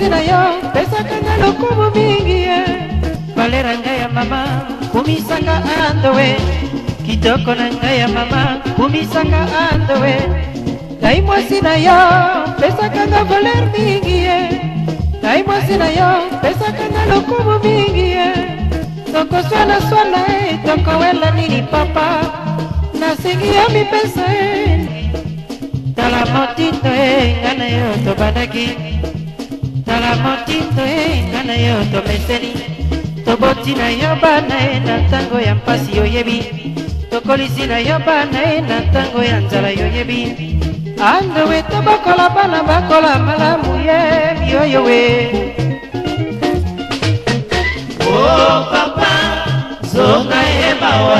kasi na yo pesaka na lokumu mingi ye balera ngai ya mama kumisanga andowe kitoko na ngai ya mama kumisanga andowe ngai mwasi na yo pesaka na voler mingi ye ngai mwasi na yo pesaka na lokumu mingi ye tokoswalaswala e tokowela nini papa nasengi yo mipesa e tala motindo e ngai na yo tobandaki tala motindo eyenga na yo tomeseni toboti na yo bana ye na ntango ya mpasi yoyebi tokolisi na yo bana ye na ntango ya nzala yoyebi andowe tobokola bana bakola malamu ye biyoyowe o oh, papa zonga yebawa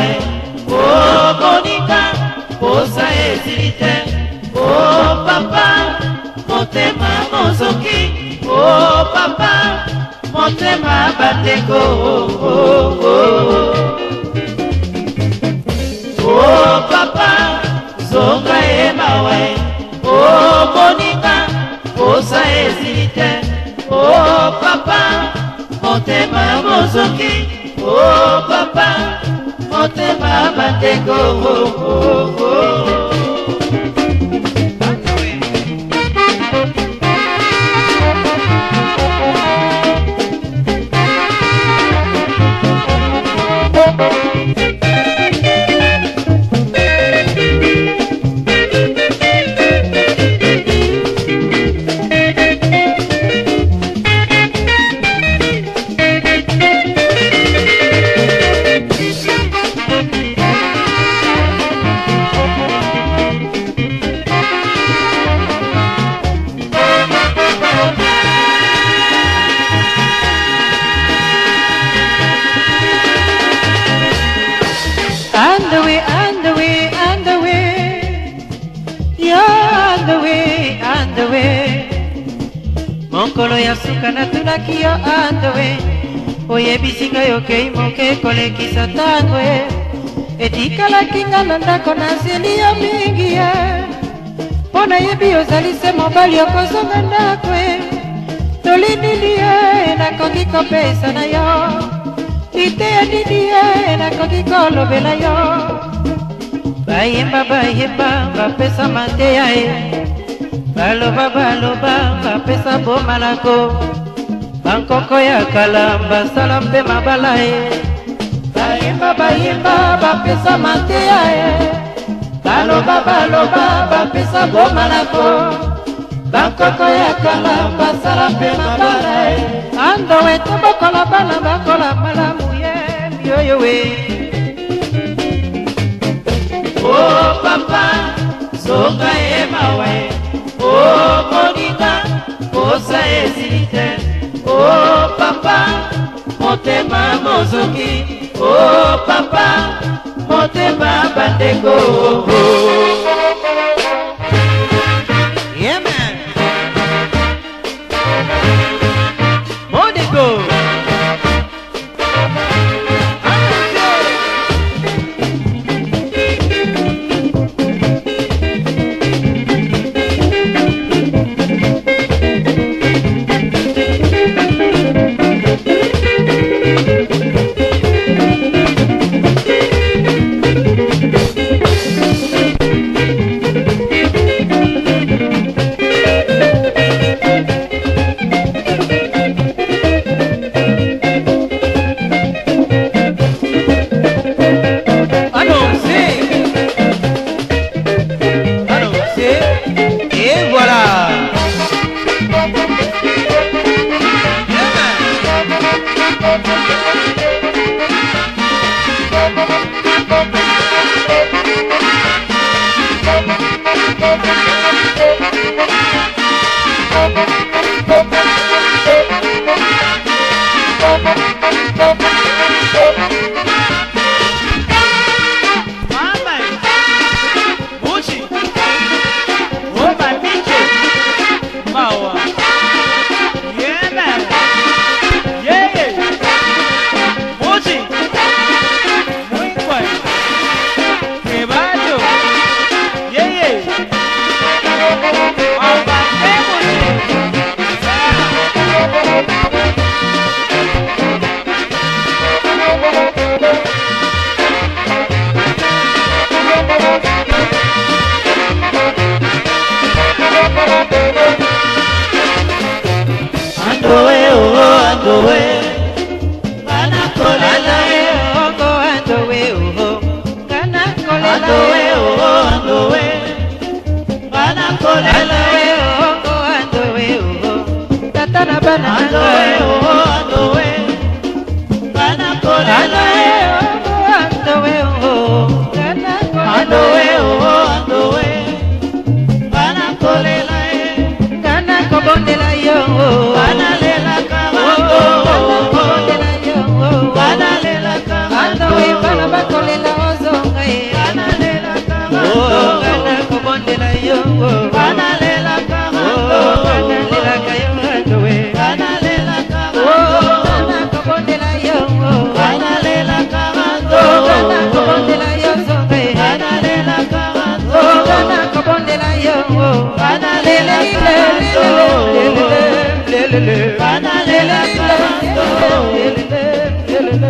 motema bandeko o oh, oh, oh. papa zonga ye mawa omoninga posa ezili te o papa motema mozoki o papa motema bandeko mokolo ya suka natulaki yo andoe oyebisi ngai okei moke kolekisa ntango e etikalaki nga na ndako nasili yo mingi ye mpo nayebi ozali se mobali okozonga ndako e tolinini ye nakoki kopesa na yo liteya nini ye nakoki kolobela yo bayemba bayemba bapesa mateya ye baloba baloba bapesa bomalako bankoko ya kala basala mpe mabala ye bayimba bayimba bapesa mateya ye baloba baloba bapesa bomalako bankoko ya kala basala mpe mabala ye andowete bokola bana bakola malamu ye mioyowe o oh, papa soka ye mawe okolinga posa ezili te o papa motema mozoki o papa motema bandeko Thank you. go away, oh, go away. le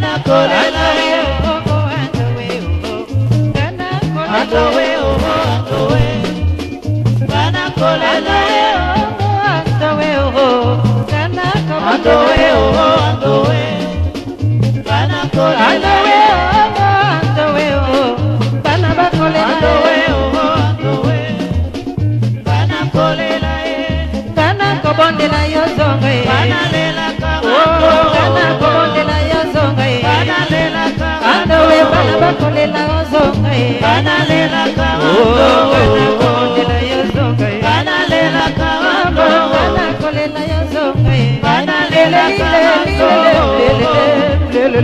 Ghana Kore Lawe Ogo oh, Andowe Ogo oh, oh, Ghana Kore Lawe Ogo Andowe Ghana Kore Lawe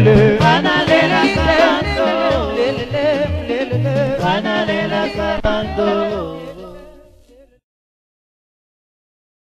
Lele.